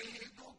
كيد